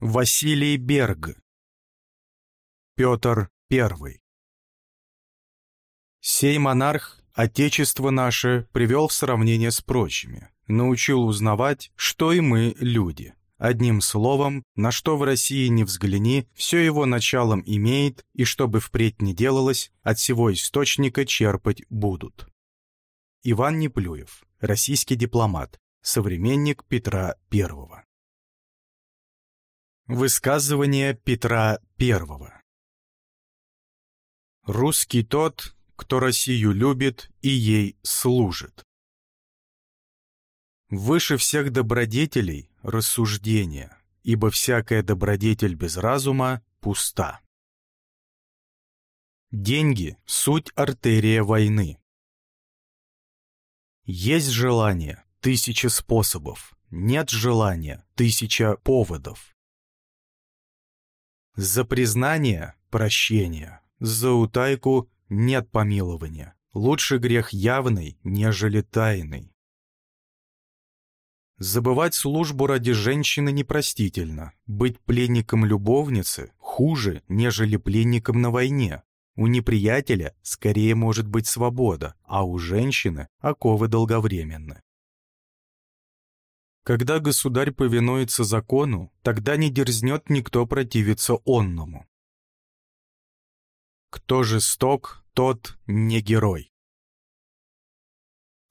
Василий Берг Петр I Сей монарх Отечество наше привел в сравнение с прочими, научил узнавать, что и мы люди. Одним словом, на что в России не взгляни, все его началом имеет, и что бы впредь не делалось, от всего источника черпать будут. Иван Неплюев, российский дипломат, современник Петра I. Высказывание Петра I Русский тот, кто Россию любит и ей служит. Выше всех добродетелей – рассуждение, ибо всякая добродетель без разума пуста. Деньги – суть артерия войны. Есть желание – тысяча способов, нет желания – тысяча поводов. За признание – прощение, за утайку – нет помилования. Лучше грех явный, нежели тайный. Забывать службу ради женщины непростительно. Быть пленником любовницы хуже, нежели пленником на войне. У неприятеля скорее может быть свобода, а у женщины оковы долговременны. Когда государь повинуется закону, тогда не дерзнет никто противиться онному. Кто жесток, тот не герой.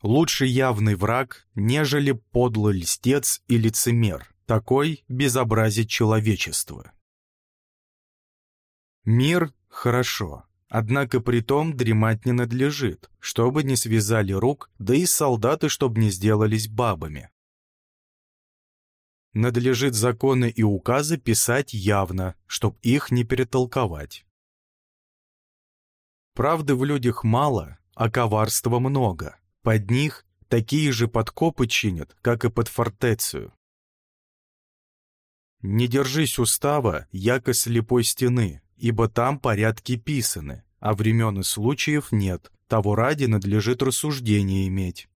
Лучше явный враг, нежели подлый льстец и лицемер. Такой безобразит человечество. Мир — хорошо, однако при том дремать не надлежит, чтобы не связали рук, да и солдаты, чтобы не сделались бабами. Надлежит законы и указы писать явно, чтоб их не перетолковать. Правды в людях мало, а коварства много. Под них такие же подкопы чинят, как и под фортецию. Не держись устава, яко слепой стены, ибо там порядки писаны, а времен и случаев нет, того ради надлежит рассуждение иметь.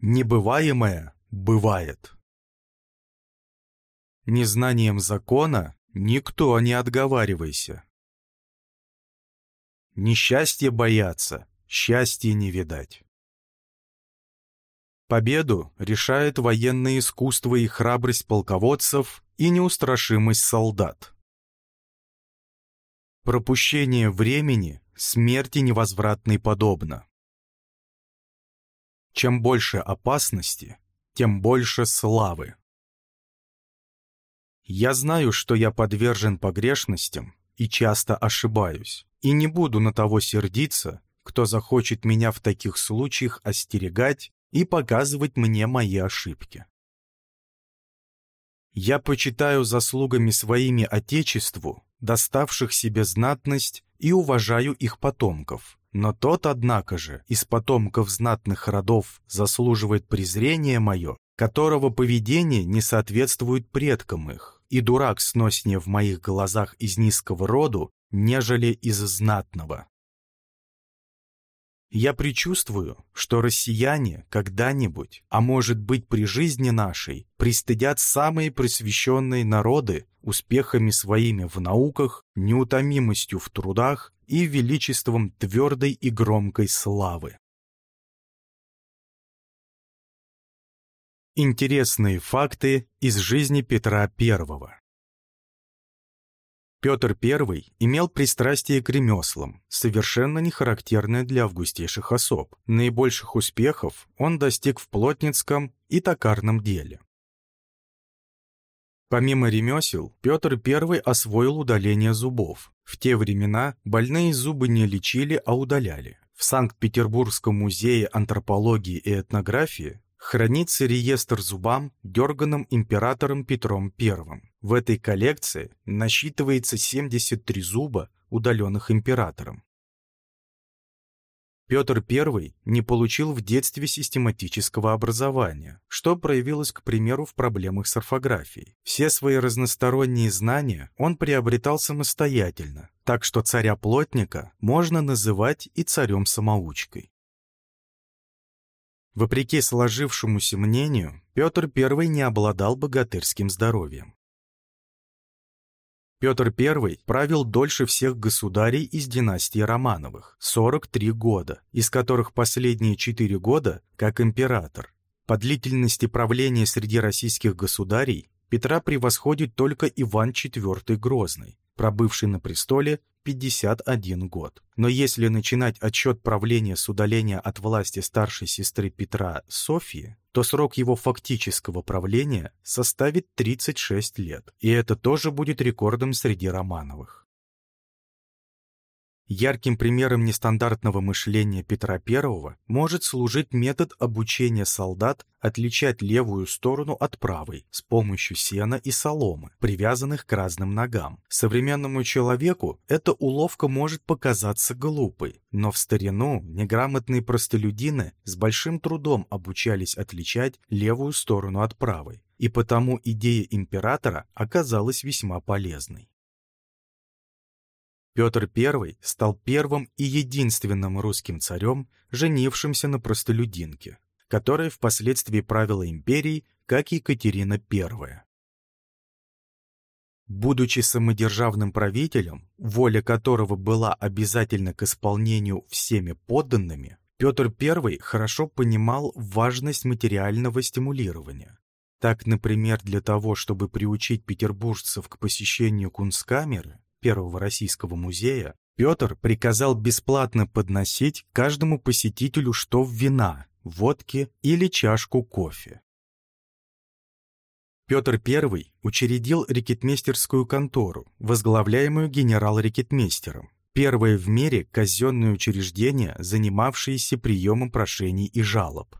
Небываемое бывает. Незнанием закона никто не отговаривайся. Несчастье бояться, счастья не видать. Победу решает военное искусство и храбрость полководцев и неустрашимость солдат. Пропущение времени смерти невозвратной подобно. Чем больше опасности, тем больше славы. Я знаю, что я подвержен погрешностям и часто ошибаюсь, и не буду на того сердиться, кто захочет меня в таких случаях остерегать и показывать мне мои ошибки. Я почитаю заслугами своими Отечеству, доставших себе знатность, и уважаю их потомков. Но тот, однако же, из потомков знатных родов заслуживает презрения мое, которого поведение не соответствует предкам их, и дурак сноснее в моих глазах из низкого роду, нежели из знатного. Я предчувствую, что россияне когда-нибудь, а может быть при жизни нашей, пристыдят самые просвещенные народы успехами своими в науках, неутомимостью в трудах и величеством твердой и громкой славы. Интересные факты из жизни Петра I Петр I имел пристрастие к ремеслам, совершенно не характерное для августейших особ. Наибольших успехов он достиг в плотницком и токарном деле. Помимо ремесел, Петр I освоил удаление зубов. В те времена больные зубы не лечили, а удаляли. В Санкт-Петербургском музее антропологии и этнографии хранится реестр зубам, дерганым императором Петром I. В этой коллекции насчитывается 73 зуба, удаленных императором. Петр I не получил в детстве систематического образования, что проявилось, к примеру, в проблемах с орфографией. Все свои разносторонние знания он приобретал самостоятельно, так что царя-плотника можно называть и царем-самоучкой. Вопреки сложившемуся мнению, Петр I не обладал богатырским здоровьем. Петр I правил дольше всех государей из династии Романовых – 43 года, из которых последние 4 года как император. По длительности правления среди российских государей Петра превосходит только Иван IV Грозный, пробывший на престоле 51 год. Но если начинать отчет правления с удаления от власти старшей сестры Петра Софьи, то срок его фактического правления составит 36 лет, и это тоже будет рекордом среди Романовых. Ярким примером нестандартного мышления Петра I может служить метод обучения солдат отличать левую сторону от правой с помощью сена и соломы, привязанных к разным ногам. Современному человеку эта уловка может показаться глупой, но в старину неграмотные простолюдины с большим трудом обучались отличать левую сторону от правой, и потому идея императора оказалась весьма полезной. Петр I стал первым и единственным русским царем, женившимся на простолюдинке, которая впоследствии правила империей, как Екатерина I. Будучи самодержавным правителем, воля которого была обязательна к исполнению всеми подданными, Петр I хорошо понимал важность материального стимулирования. Так, например, для того, чтобы приучить петербуржцев к посещению кунсткамеры, Первого Российского музея, Петр приказал бесплатно подносить каждому посетителю штоф вина, водки или чашку кофе. Петр I учредил рекетмейстерскую контору, возглавляемую генерал-рекетмейстером, первое в мире казенное учреждение, занимавшееся приемом прошений и жалоб.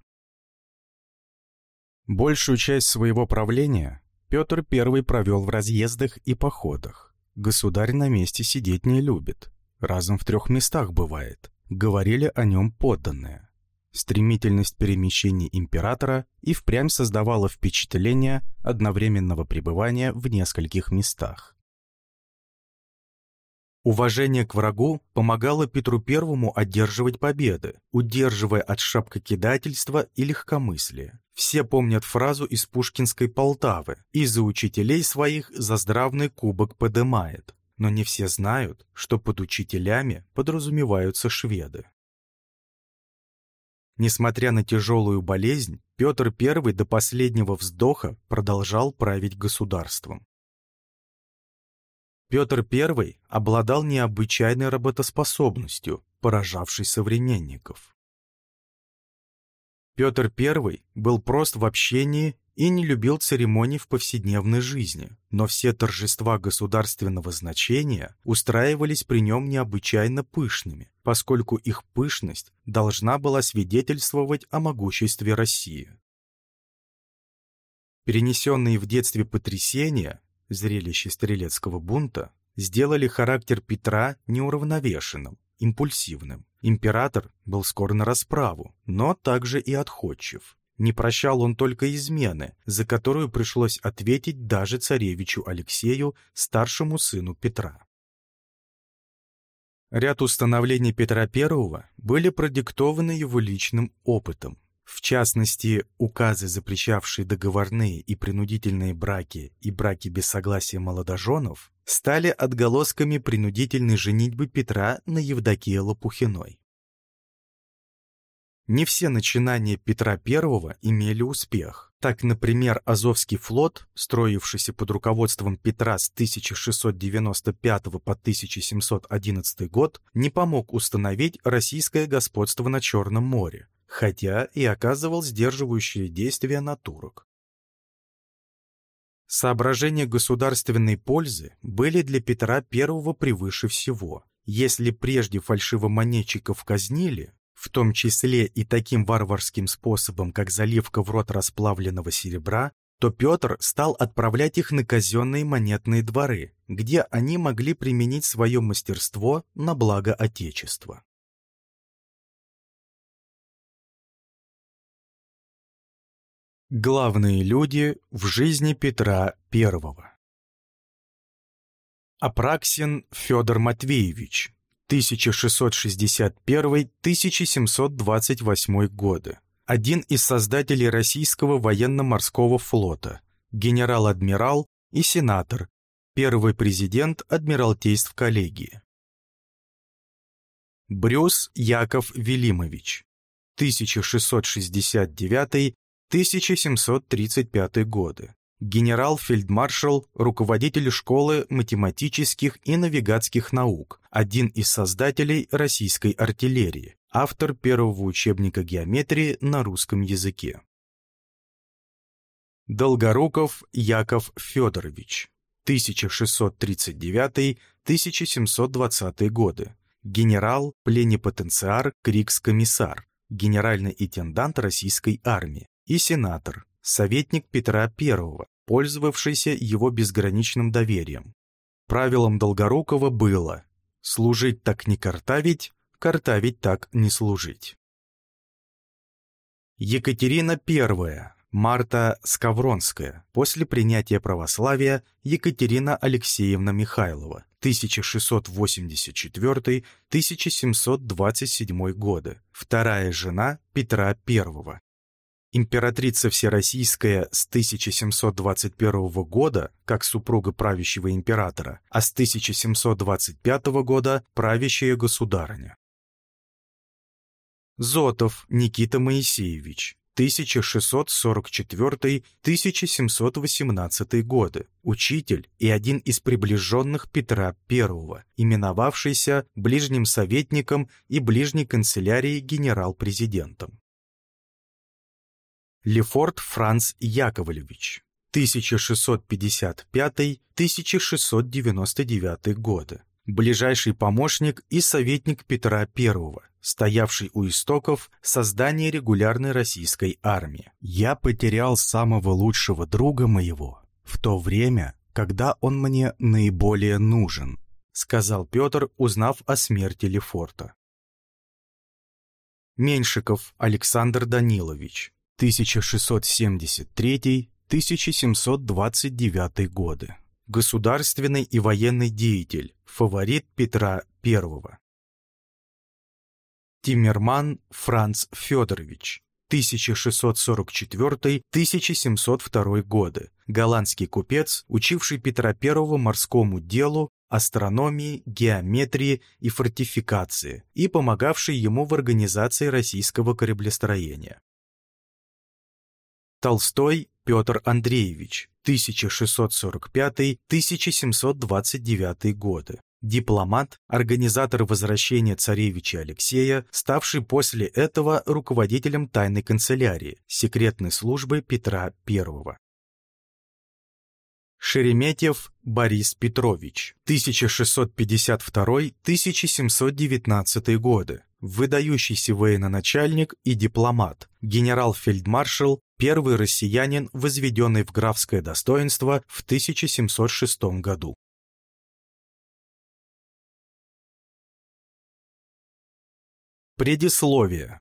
Большую часть своего правления Петр I провел в разъездах и походах. Государь на месте сидеть не любит. Разом в трех местах бывает. Говорили о нем подданные. Стремительность перемещений императора и впрямь создавала впечатление одновременного пребывания в нескольких местах. Уважение к врагу помогало Петру Первому одерживать победы, удерживая от шапкокидательства и легкомыслия. Все помнят фразу из пушкинской Полтавы «И за учителей своих за здравный кубок подымает». Но не все знают, что под учителями подразумеваются шведы. Несмотря на тяжелую болезнь, Петр I до последнего вздоха продолжал править государством. Петр I обладал необычайной работоспособностью, поражавшей современников. Петр I был прост в общении и не любил церемоний в повседневной жизни, но все торжества государственного значения устраивались при нем необычайно пышными, поскольку их пышность должна была свидетельствовать о могуществе России. Перенесенные в детстве потрясения зрелище стрелецкого бунта, сделали характер Петра неуравновешенным, импульсивным. Император был скор на расправу, но также и отходчив. Не прощал он только измены, за которую пришлось ответить даже царевичу Алексею, старшему сыну Петра. Ряд установлений Петра I были продиктованы его личным опытом, в частности, указы, запрещавшие договорные и принудительные браки и браки без согласия молодоженов, стали отголосками принудительной женитьбы Петра на Евдокии Лопухиной. Не все начинания Петра I имели успех. Так, например, Азовский флот, строившийся под руководством Петра с 1695 по 1711 год, не помог установить российское господство на Черном море, хотя и оказывал сдерживающее действие на турок. Соображения государственной пользы были для Петра I превыше всего. Если прежде фальшивомонетчиков казнили, в том числе и таким варварским способом, как заливка в рот расплавленного серебра, то Петр стал отправлять их на казенные монетные дворы, где они могли применить свое мастерство на благо Отечества. Главные люди в жизни Петра I. Апраксин Федор Матвеевич, 1661-1728 годы. один из создателей российского военно-морского флота, генерал-адмирал и сенатор, первый президент Адмиралтейств коллегии. Брюс Яков Велимович, 1669-1735 годы. Генерал-фельдмаршал, руководитель школы математических и навигатских наук, один из создателей российской артиллерии, автор первого учебника геометрии на русском языке. Долгоруков Яков Федорович, 1639-1720 годы, генерал, пленипотенциар, крикс-комиссар, генеральный интендант российской армии и сенатор, советник Петра I, пользовавшийся его безграничным доверием. Правилом Долгорукова было «служить так не картавить, картавить так не служить». Екатерина I, Марта Скавронская, после принятия православия Екатерина Алексеевна Михайлова, 1684-1727 годы, вторая жена Петра I. Императрица Всероссийская с 1721 года, как супруга правящего императора, а с 1725 года правящая государыня. Зотов Никита Моисеевич, 1644-1718 годы, учитель и один из приближенных Петра I, именовавшийся ближним советником и ближней канцелярией генерал-президентом. Лефорт Франц Яковлевич, 1655-1699 годы, ближайший помощник и советник Петра I, стоявший у истоков создания регулярной российской армии. Я потерял самого лучшего друга моего в то время, когда он мне наиболее нужен, сказал Петр, узнав о смерти Лефорта. Меньшиков Александр Данилович, 1673-1729 годы. Государственный и военный деятель, фаворит Петра I. Тиммерман Франц Федорович, 1644-1702 годы, голландский купец, учивший Петра I морскому делу, астрономии, геометрии и фортификации и помогавший ему в организации российского кораблестроения. Толстой Петр Андреевич, 1645-1729 годы, дипломат, организатор возвращения царевича Алексея, ставший после этого руководителем тайной канцелярии, секретной службы Петра I. Шереметьев Борис Петрович, 1652-1719 годы, выдающийся военачальник и дипломат, генерал-фельдмаршал, первый россиянин, возведенный в графское достоинство в 1706 году. Предисловие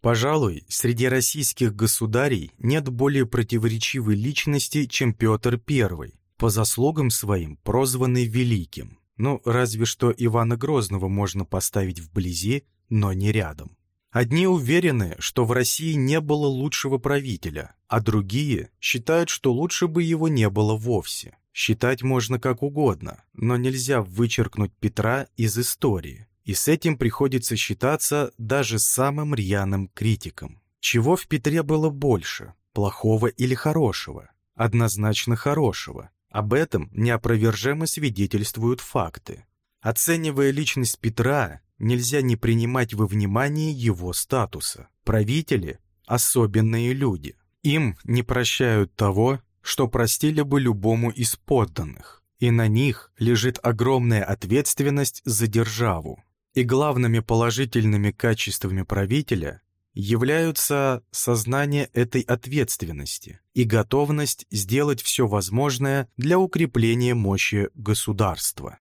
Пожалуй, среди российских государей нет более противоречивой личности, чем Петр I, по заслугам своим прозванный Великим. Ну, разве что Ивана Грозного можно поставить вблизи, но не рядом. Одни уверены, что в России не было лучшего правителя, а другие считают, что лучше бы его не было вовсе. Считать можно как угодно, но нельзя вычеркнуть Петра из истории. И с этим приходится считаться даже самым рьяным критиком. Чего в Петре было больше, плохого или хорошего? Однозначно хорошего. Об этом неопровержимо свидетельствуют факты. Оценивая личность Петра, нельзя не принимать во внимание его статуса. Правители – особенные люди. Им не прощают того, что простили бы любому из подданных, и на них лежит огромная ответственность за державу. И главными положительными качествами правителя являются сознание этой ответственности и готовность сделать все возможное для укрепления мощи государства.